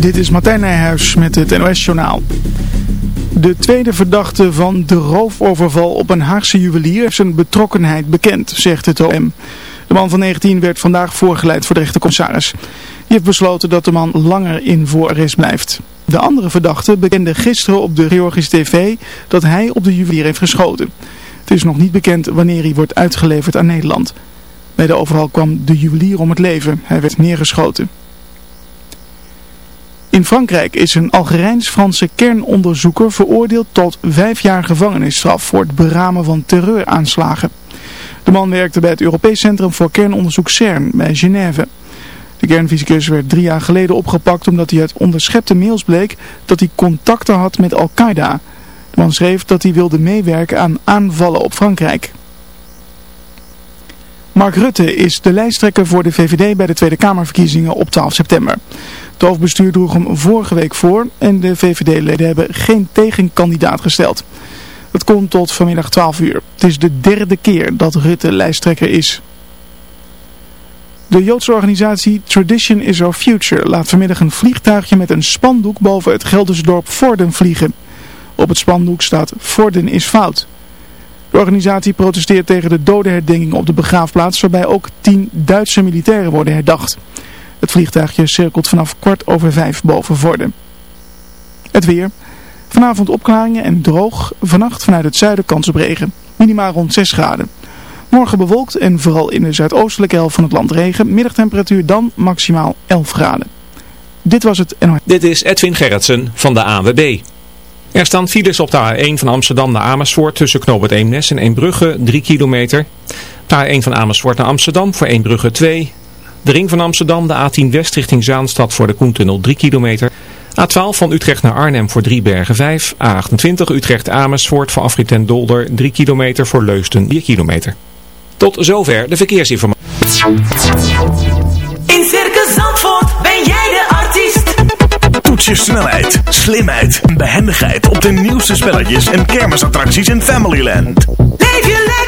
Dit is Martijn Nijhuis met het NOS-journaal. De tweede verdachte van de roofoverval op een Haagse juwelier heeft zijn betrokkenheid bekend, zegt het OM. De man van 19 werd vandaag voorgeleid voor de rechtercommissaris. Die heeft besloten dat de man langer in voorarrest blijft. De andere verdachte bekende gisteren op de Georgische TV dat hij op de juwelier heeft geschoten. Het is nog niet bekend wanneer hij wordt uitgeleverd aan Nederland. Bij de overval kwam de juwelier om het leven. Hij werd neergeschoten. In Frankrijk is een Algerijns-Franse kernonderzoeker veroordeeld tot vijf jaar gevangenisstraf voor het beramen van terreuraanslagen. De man werkte bij het Europees Centrum voor Kernonderzoek CERN bij Genève. De kernfysicus werd drie jaar geleden opgepakt omdat hij uit onderschepte mails bleek dat hij contacten had met Al-Qaeda. De man schreef dat hij wilde meewerken aan aanvallen op Frankrijk. Mark Rutte is de lijsttrekker voor de VVD bij de Tweede Kamerverkiezingen op 12 september. Het hoofdbestuur droeg hem vorige week voor en de VVD-leden hebben geen tegenkandidaat gesteld. Dat komt tot vanmiddag 12 uur. Het is de derde keer dat Rutte lijsttrekker is. De Joodse organisatie Tradition is Our Future laat vanmiddag een vliegtuigje met een spandoek boven het Gelderse dorp Vorden vliegen. Op het spandoek staat Vorden is fout. De organisatie protesteert tegen de dodenherdenking op de begraafplaats waarbij ook tien Duitse militairen worden herdacht. Het vliegtuigje cirkelt vanaf kwart over vijf boven Vorden. Het weer. Vanavond opklaringen en droog. Vannacht vanuit het zuiden kans op regen. Minimaal rond 6 graden. Morgen bewolkt en vooral in de zuidoostelijke helft van het land regen. Middagtemperatuur dan maximaal 11 graden. Dit was het. Dit is Edwin Gerritsen van de ANWB. Er staan files op de A1 van Amsterdam naar Amersfoort tussen Knoopert Eemnes en Eembrugge 3 kilometer. De A1 van Amersfoort naar Amsterdam voor Eembrugge 2. De ring van Amsterdam, de A10 West richting Zaanstad voor de Koentunnel 3 kilometer. A12 van Utrecht naar Arnhem voor Driebergen 5. A28 Utrecht Amersfoort voor Afrit en Dolder 3 kilometer voor Leusden 4 kilometer. Tot zover de verkeersinformatie. In Circus Zandvoort ben jij de artiest. Toets je snelheid, slimheid en behendigheid op de nieuwste spelletjes en kermisattracties in Familyland. Leef je lekker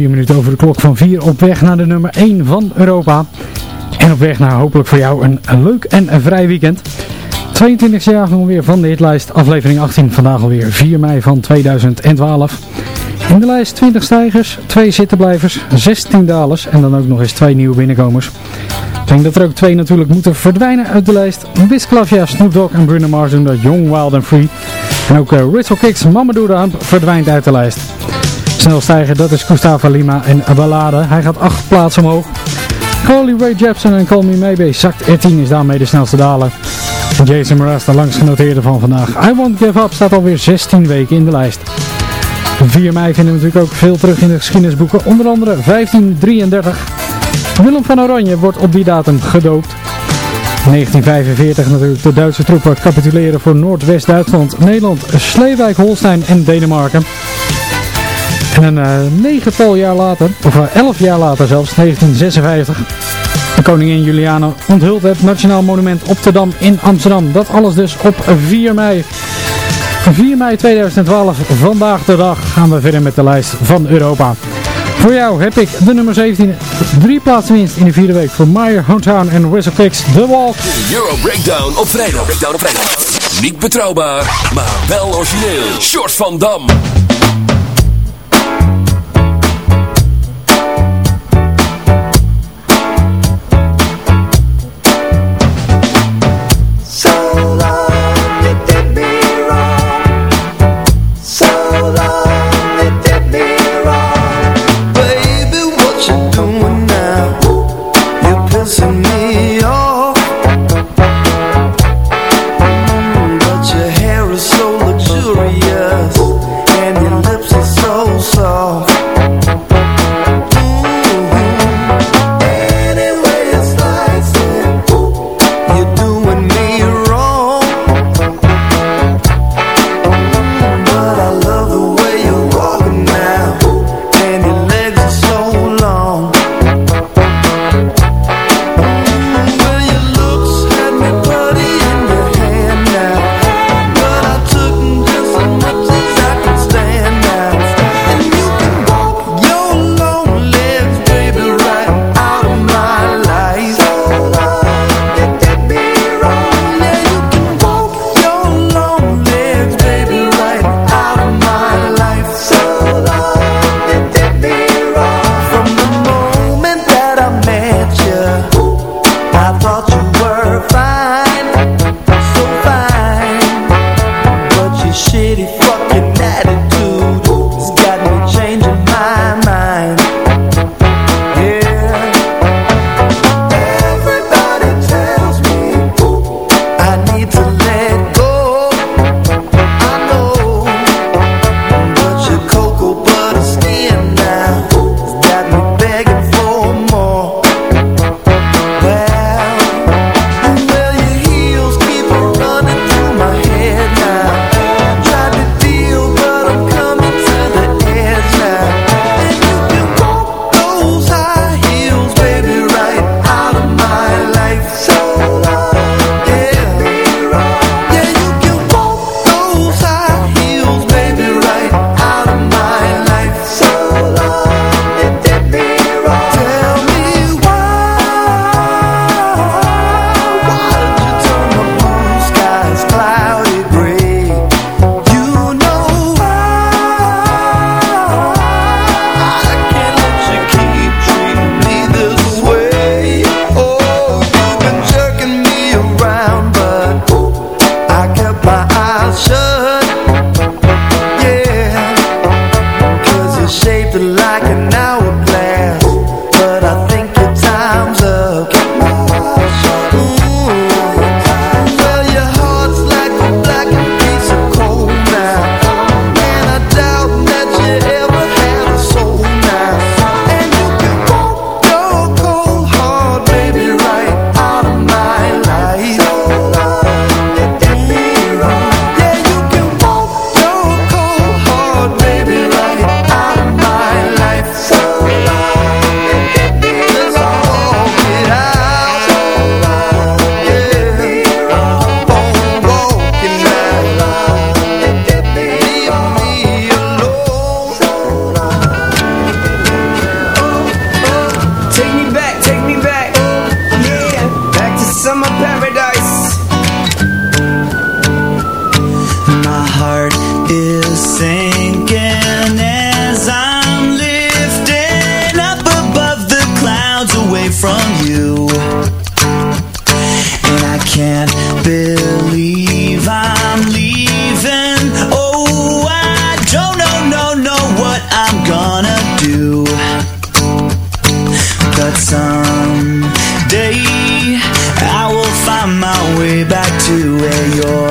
Vier minuten over de klok van vier op weg naar de nummer 1 van Europa. En op weg naar hopelijk voor jou een leuk en vrij weekend. 22e jaar nog weer van de hitlijst, aflevering 18, vandaag alweer 4 mei van 2012. In de lijst 20 stijgers, 2 zittenblijvers, 16 dalers en dan ook nog eens 2 nieuwe binnenkomers. Ik denk dat er ook twee natuurlijk moeten verdwijnen uit de lijst. Wiz Khalifa, Snoop Dogg en Bruno Mars doen dat Young, Wild and Free. En ook uh, Ritual Kicks, Mamadou Hump verdwijnt uit de lijst. Snelstijger, dat is Gustavo Lima en Ballade. Hij gaat 8 plaatsen omhoog. Carly Ray Jepsen en Call Me Maybe zakt er 10 is daarmee de snelste daler. Jason Mraz, de langst genoteerde van vandaag. I Won't Give Up staat alweer 16 weken in de lijst. 4 mei vinden we natuurlijk ook veel terug in de geschiedenisboeken. Onder andere 1533. Willem van Oranje wordt op die datum gedoopt. 1945 natuurlijk de Duitse troepen capituleren voor Noordwest-Duitsland, Nederland, Sleewijk, Holstein en Denemarken. En een uh, negental jaar later, of uh, elf jaar later zelfs, 1956, de koningin Juliana onthult het Nationaal Monument op de Dam in Amsterdam. Dat alles dus op 4 mei. 4 mei 2012, vandaag de dag, gaan we verder met de lijst van Europa. Voor jou heb ik de nummer 17, drie plaatsen winst in de vierde week voor Meyer, Hometown en Whistle Kicks, The Walk. De Euro Breakdown op vrijdag. Breakdown op vrijdag. Niet betrouwbaar, maar wel origineel. Short van Dam. To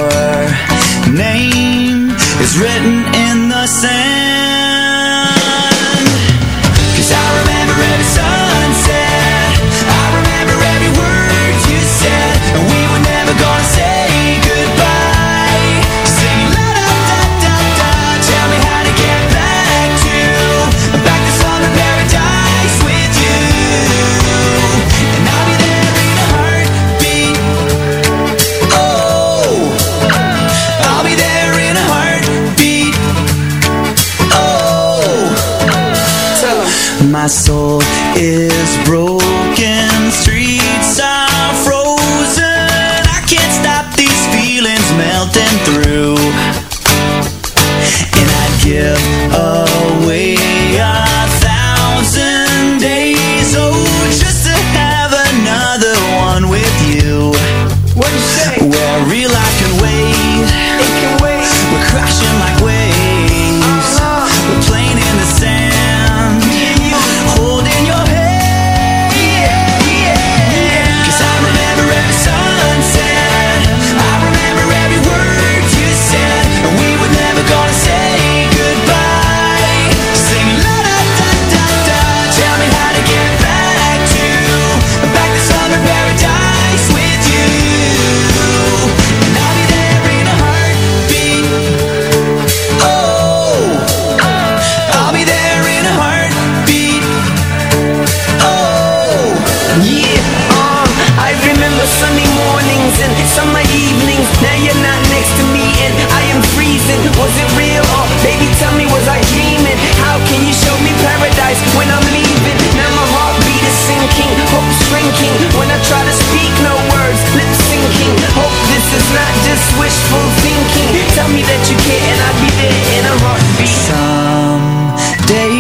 sunny mornings and summer evenings. Now you're not next to me and I am freezing. Was it real or baby tell me was I dreaming? How can you show me paradise when I'm leaving? Now my heartbeat is sinking, hope shrinking. When I try to speak, no words, lip syncing. Hope this is not just wishful thinking. Tell me that you care and I'll be there in a heartbeat. Someday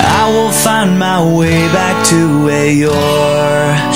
I will find my way back to where your name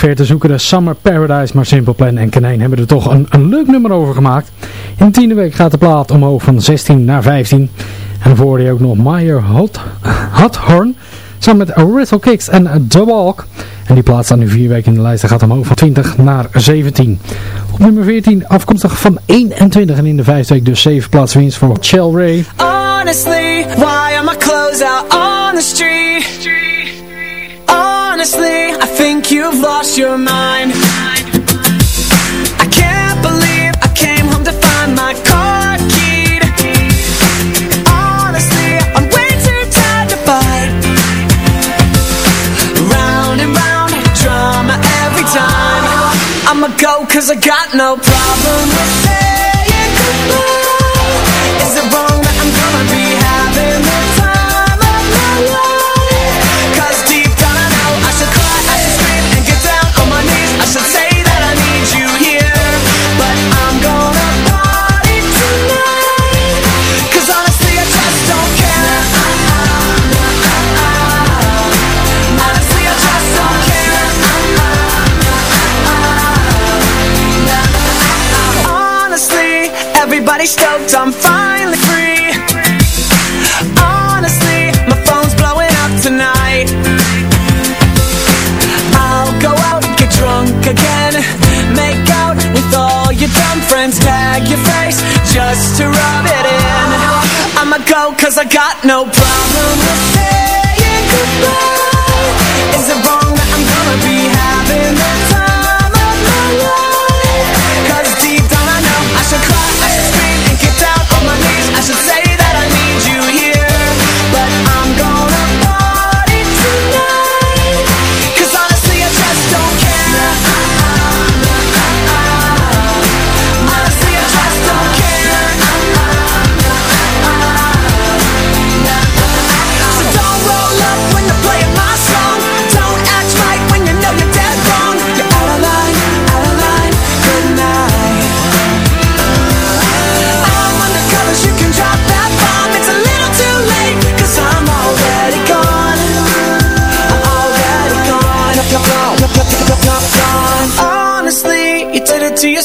Ver te zoeken, de Summer Paradise, maar Simple Plan en Kaneen hebben er toch een, een leuk nummer over gemaakt. In de tiende week gaat de plaat omhoog van 16 naar 15. En dan hoorde ook nog Meyer Hot, Hothorn, samen met Riddle Kicks en The Walk. En die plaat staat nu vier weken in de lijst en gaat omhoog van 20 naar 17. Op nummer 14 afkomstig van 21 en in de vijfde week dus 7 plaatsen winst voor Chell Ray. Honestly, why are my clothes out on the street? You've lost your mind. I can't believe I came home to find my car keyed. Honestly, I'm way too tired to fight. Round and round, drama every time. I'ma go cause I got no problem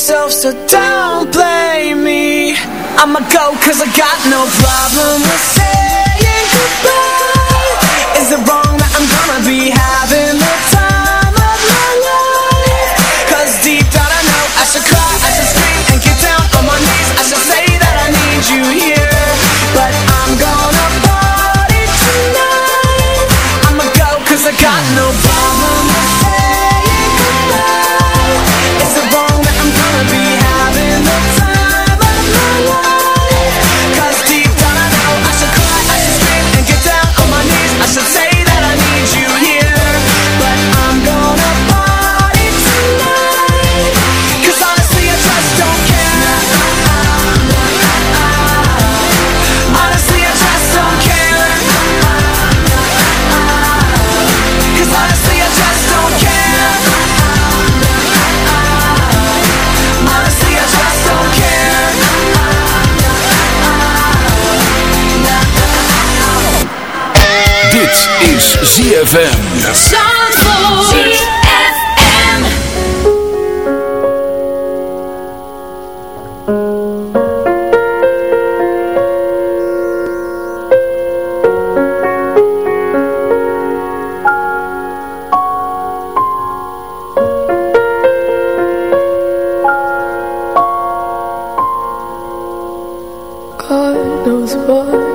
myself, so don't blame me. I'ma go cause I got no problem. ZFM. God knows what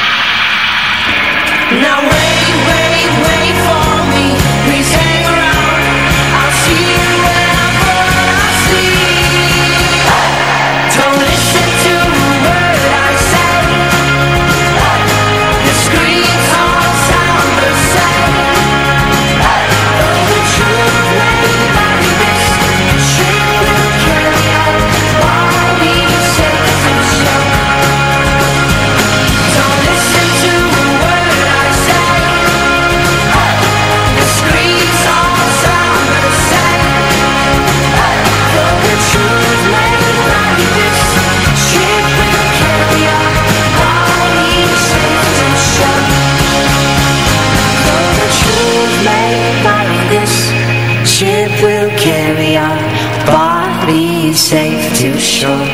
safe to shore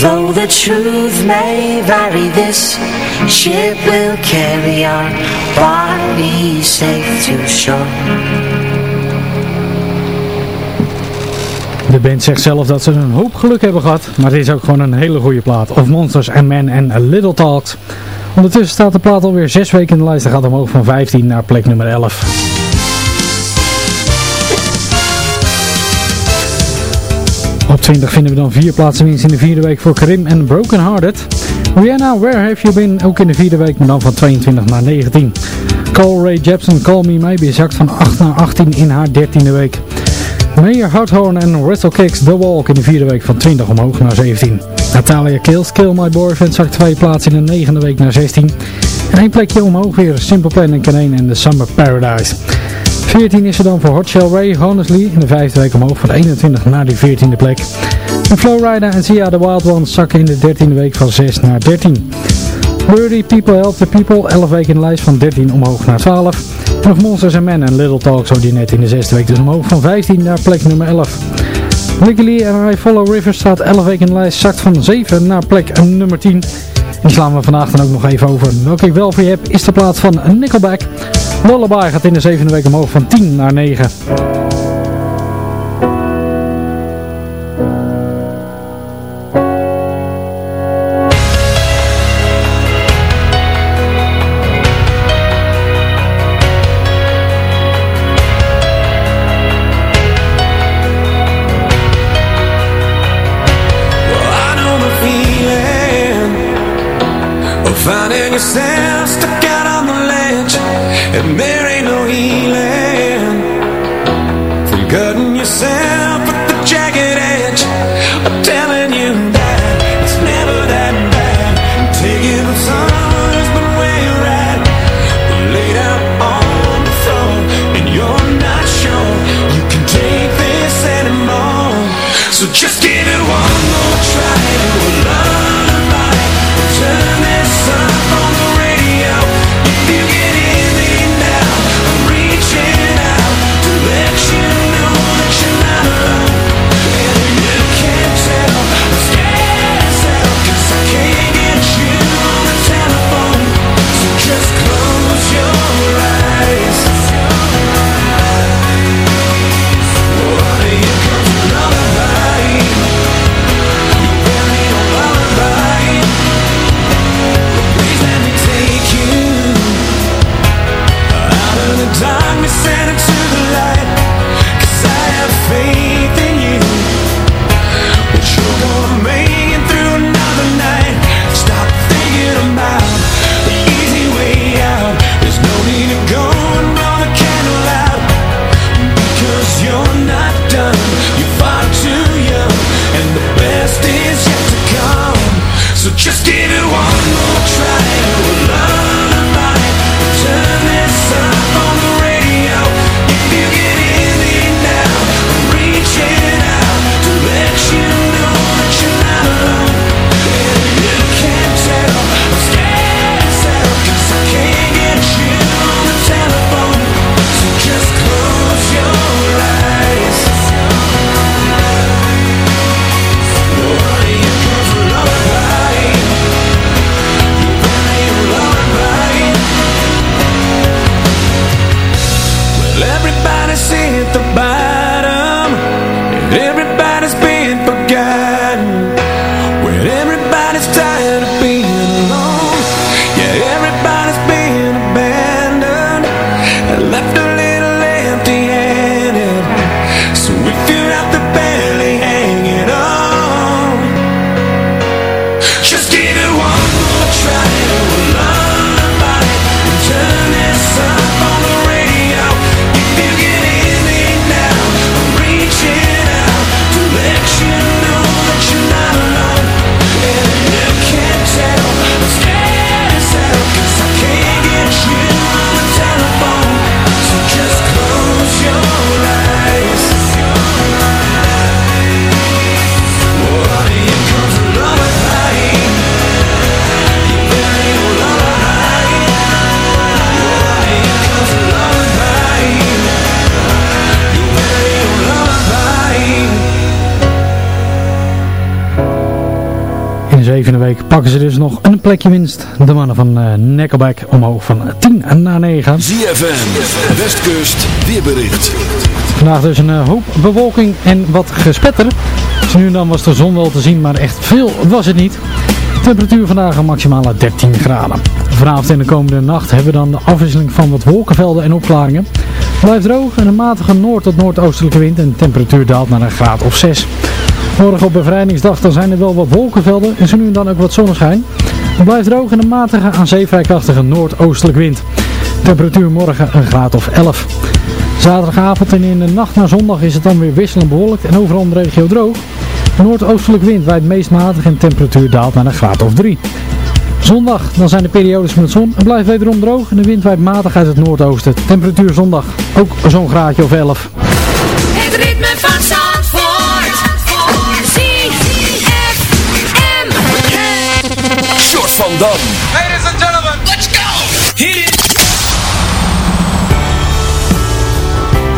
Though the truth may vary, this ship will carry our bodies safe to shore. De band zegt zelf dat ze een hoop geluk hebben gehad, maar het is ook gewoon een hele goede plaat. Of Monsters and Men en A Little Talks. Ondertussen staat de plaat alweer 6 weken in de lijst en gaat omhoog van 15 naar plek nummer 11. 20 vinden we dan vier plaatsen winst in de vierde week voor Karim en Broken Hearted. Rihanna, Where Have You Been? Ook in de vierde week, maar dan van 22 naar 19. Cole Ray Jepsen, Call Me Maybe, zakt van 8 naar 18 in haar 13e week. Mayor Hardhorn en Wrestle Kicks The Walk in de vierde week van 20 omhoog naar 17. Natalia Kills, Kill My Boyfriend zakt twee plaatsen in de negende week naar 16. En één plekje omhoog weer Simple Plan en Canane en The Summer Paradise. 14 is er dan voor Hot Shell Ray, Honestly, in de vijfde week omhoog van 21 naar die 14e plek. En Flowrider en Sia The Wild Ones zakken in de 13e week van 6 naar 13. Wordy People Help the People, 11 weken in de lijst van 13 omhoog naar 12. En Monsters and Men en Little Talk zo die net in de zesde week dus omhoog van 15 naar plek nummer 11. Legally en I Follow Rivers staat 11 weken in de lijst, zakt van 7 naar plek nummer 10. Die slaan we vandaag dan ook nog even over. Welke ik wel voor je heb is de plaats van Nickelback. Lullaby gaat in de zevende week omhoog van 10 naar 9. finding yourself And there ain't no healing. From cutting yourself at the jagged edge. Telling you that It's never that bad. Taking the you're at. Laid out on the floor And you're not sure You can take this anymore. So just give just pakken ze dus nog een plekje winst. De mannen van Nickelback omhoog van 10 naar 9. ZFM, Westkust, weerbericht. Vandaag dus een eh, hoop bewolking en wat gespetter. Dus nu en dan was de zon wel te zien, maar echt veel was het niet. Temperatuur vandaag een maximale 13 graden. Vanavond en de komende nacht hebben we dan de afwisseling van wat wolkenvelden en opklaringen. Het blijft droog en een matige noord- tot noordoostelijke wind en de temperatuur daalt naar een graad of 6. Morgen op bevrijdingsdag dan zijn er wel wat wolkenvelden en zo nu en dan ook wat zonneschijn. Het blijft droog en een matige aan zee noordoostelijke wind. Temperatuur morgen een graad of 11. Zaterdagavond en in de nacht naar zondag is het dan weer wisselend bewolkt en overal in de regio droog. Noordoostelijk wind waait meest matig en temperatuur daalt naar een graad of 3. Zondag, dan zijn de periodes met zon. Het blijft wederom droog en de wind waait matig uit het noordoosten. Temperatuur zondag ook zo'n graadje of 11. Het ritme van van Dam. Ladies and gentlemen, let's go. Hit it.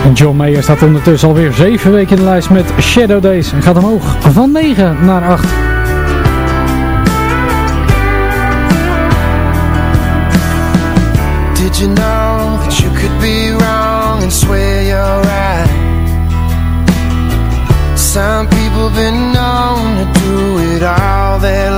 En John Mayer staat ondertussen alweer 7 weken in de lijst met Shadow Days. En gaat omhoog van 9 naar 8. Did you know that you could be wrong and swear you're right? Some people been known to do it all their lives.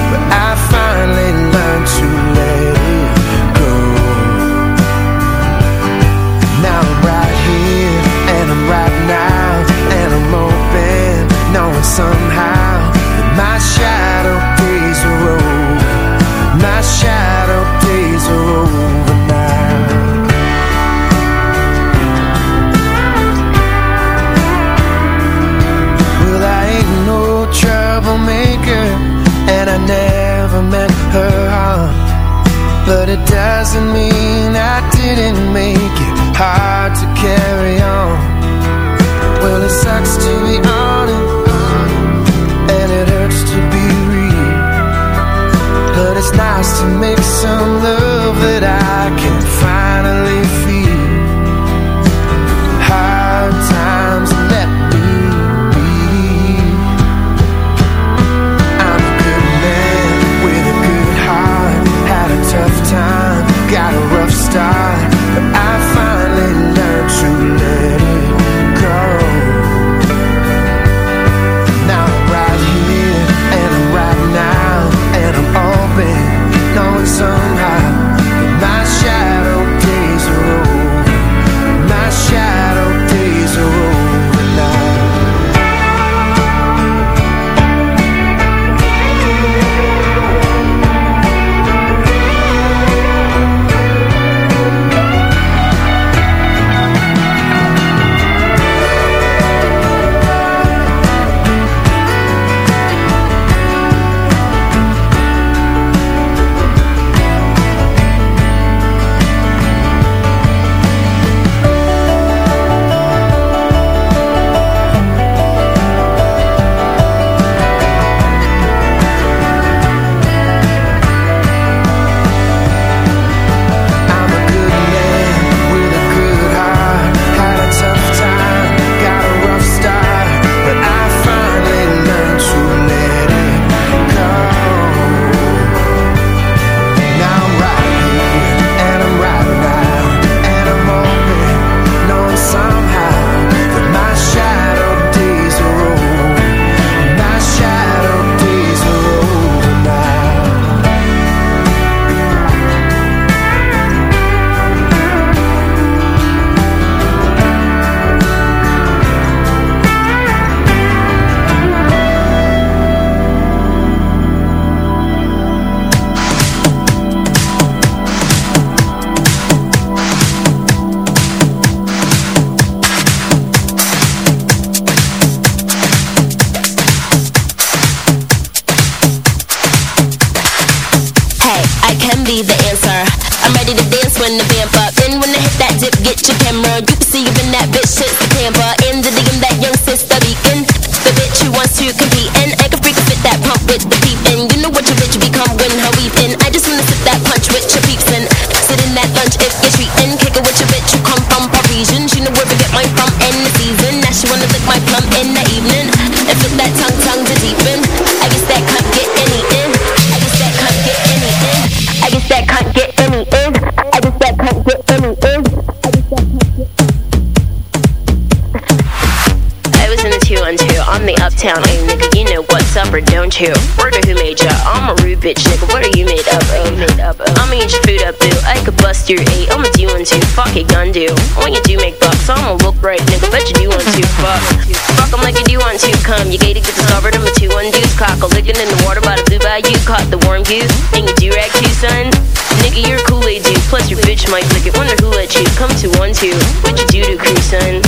onto? What you do to crew, son?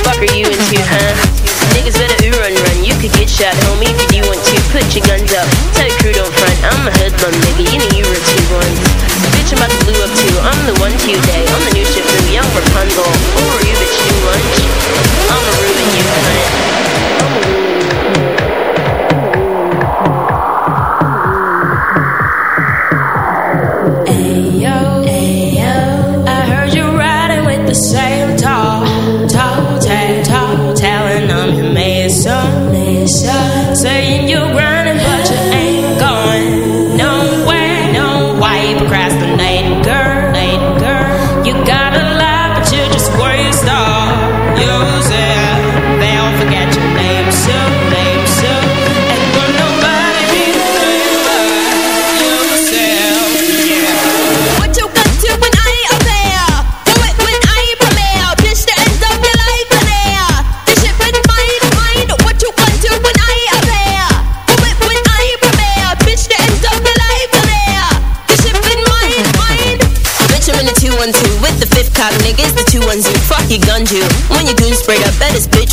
Fuck are you into, huh? Niggas better ooh run run. You could get shot, homie, if you want to. Put your guns up. Tell your crew don't front. I'm a hoodlum, nigga. You know you were two ones. Bitch, I'm about to blew up too. I'm the one to day. I'm the new ship from young Rapunzel. Who are you, bitch? Do lunch? I'm a Reuben, you cunt. I'm a Reuben.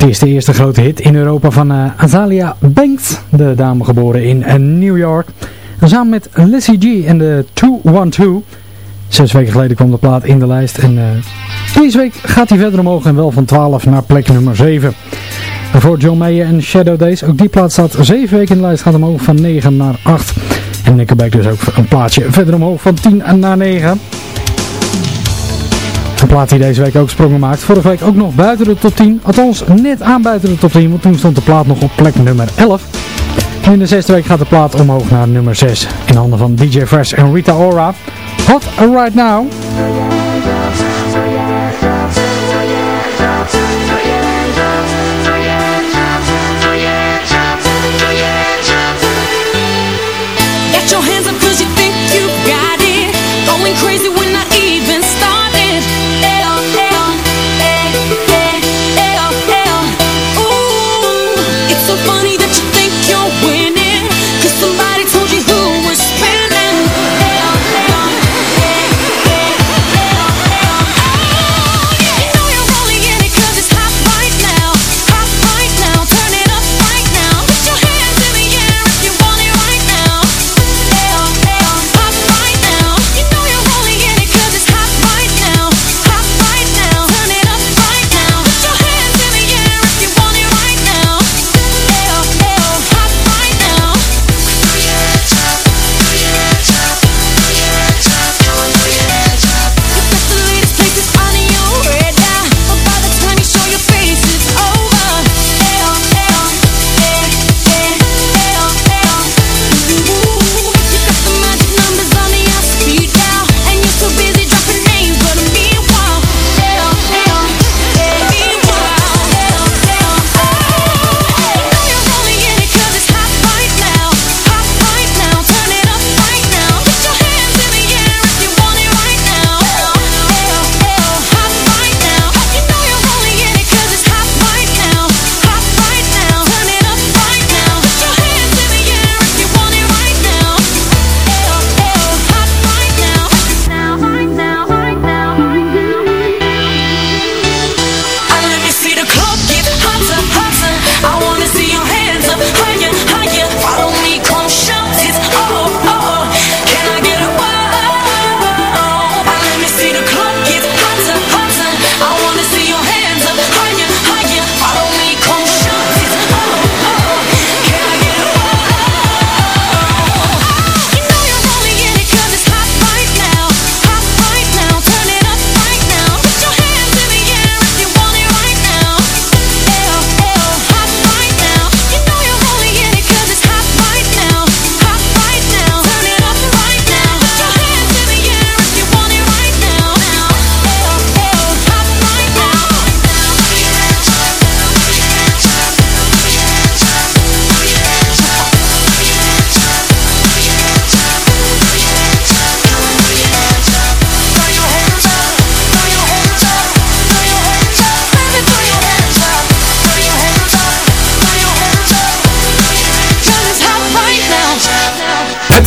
Het is de eerste grote hit in Europa van eh, Azalia Banks, de dame geboren in eh, New York. En samen met Lissy G en de 212. Zes weken geleden kwam de plaat in de lijst en eh, deze week gaat hij verder omhoog en wel van 12 naar plek nummer 7. Voor John Mayer en Shadow Days, ook die plaat staat 7 weken in de lijst, gaat omhoog van 9 naar 8. En Nickelback dus ook een plaatje verder omhoog van 10 naar 9. Plaat die deze week ook sprongen maakt. Vorige week ook nog buiten de top 10. Althans, net aan buiten de top 10. Want toen stond de plaat nog op plek nummer 11. En in de zesde week gaat de plaat omhoog naar nummer 6. In handen van DJ Fresh en Rita Ora. Hot Right Now. Crazy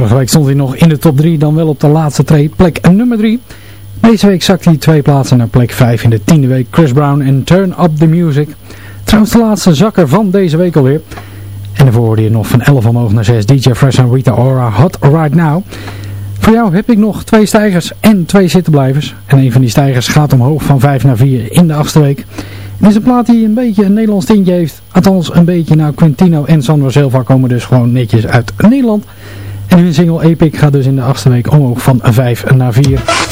Week stond hij nog in de top 3, dan wel op de laatste trade, plek nummer 3. Deze week zakt hij twee plaatsen naar plek 5 in de tiende week. Chris Brown en Turn Up The Music. Trouwens de laatste zakker van deze week alweer. En daarvoor hoorde je nog van 11 omhoog naar 6 DJ Fresh en Rita Ora Hot Right Now. Voor jou heb ik nog twee stijgers en twee zittenblijvers. En een van die stijgers gaat omhoog van 5 naar 4 in de achtste week. Het is een plaat die een beetje een Nederlands tintje heeft. Althans een beetje. Nou Quintino en Sandro Silva komen dus gewoon netjes uit Nederland. En hun single Epic gaat dus in de achtste week omhoog van 5 naar 4.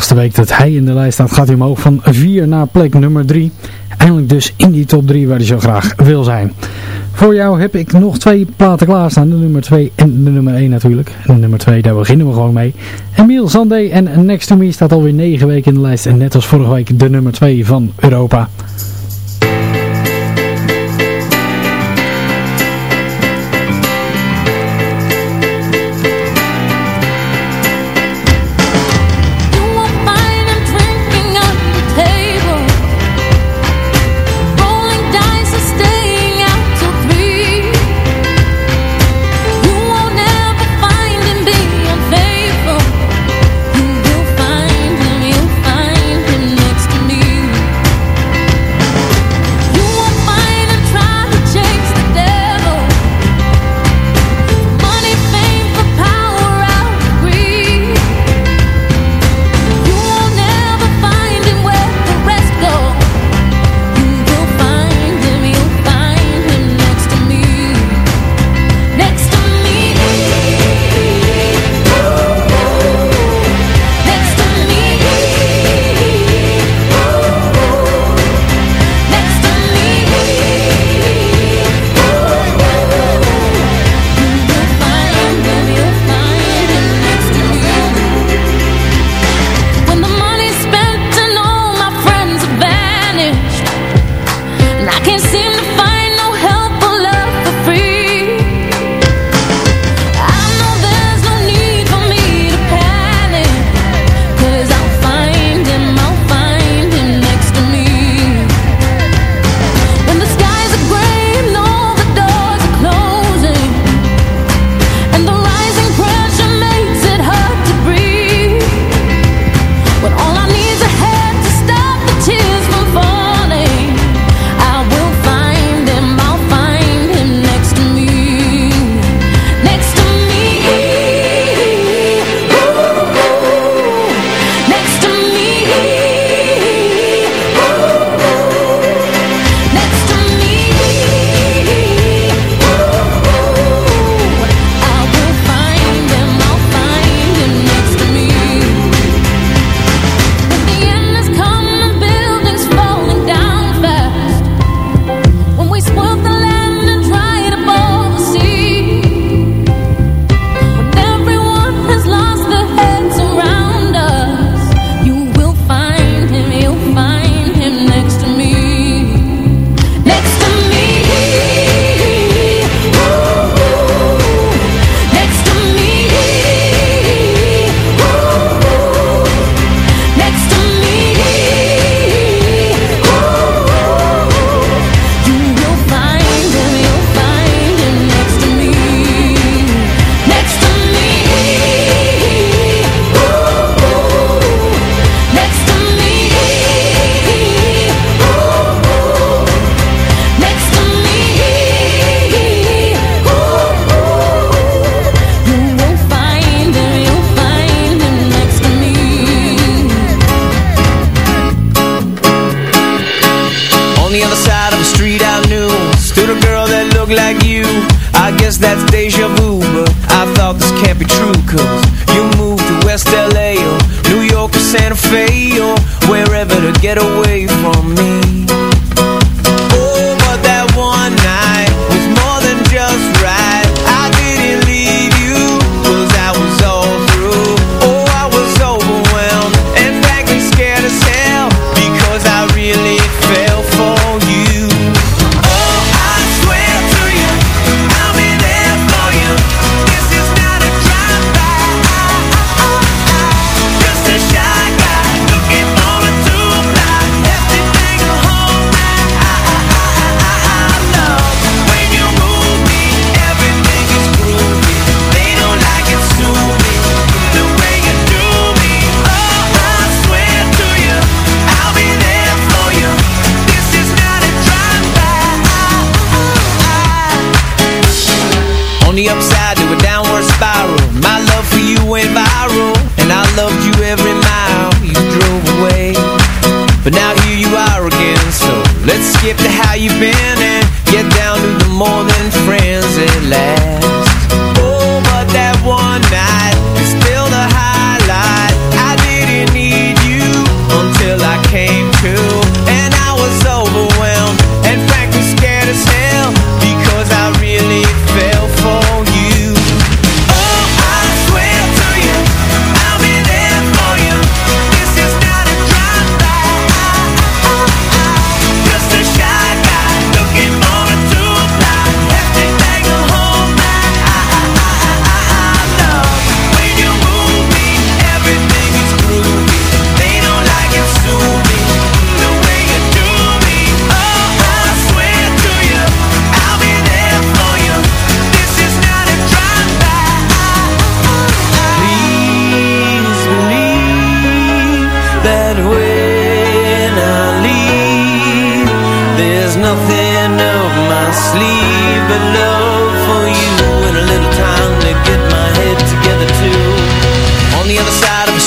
achtste week dat hij in de lijst staat, gaat hij omhoog van 4 naar plek nummer 3. Eindelijk dus in die top 3 waar hij zo graag wil zijn. Voor jou heb ik nog twee platen klaarstaan. De nummer 2 en de nummer 1 natuurlijk. De nummer 2, daar beginnen we gewoon mee. Emile Zandé en Next To Me staat alweer 9 weken in de lijst. En net als vorige week de nummer 2 van Europa.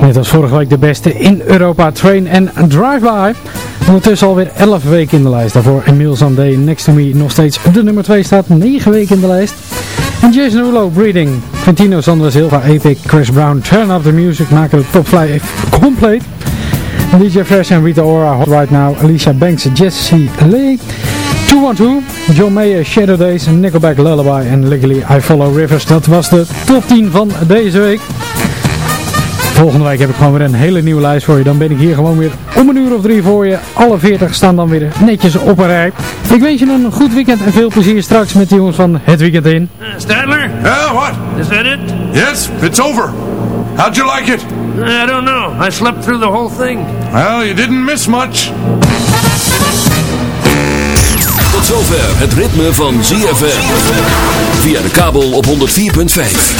Net als vorige week de beste in Europa Train en Drive-By. Ondertussen alweer 11 weken in de lijst. Daarvoor Emile Sandé Next To Me nog steeds de nummer 2 staat. 9 weken in de lijst. En Jason Derulo, Breeding. Quintino, Sandra Silva, Epic, Chris Brown, Turn Up The Music maken de top 5 compleet. DJ Fresh en Rita Ora, Hot Right Now, Alicia Banks, Jessie Lee. 212, John Mayer, Shadow Days, Nickelback, Lullaby en Legally I Follow Rivers. Dat was de top 10 van deze week. Volgende week heb ik gewoon weer een hele nieuwe lijst voor je. Dan ben ik hier gewoon weer om een uur of drie voor je. Alle 40 staan dan weer netjes op een rij. Ik wens je een goed weekend en veel plezier straks met de jongens van Het Weekend In. Stadler? Yeah, what? Is that it? Yes, it's over. How'd you like it? I don't know. I slept through the whole thing. Well, you didn't miss much. Tot zover het ritme van ZFM. Via de kabel op 104.5.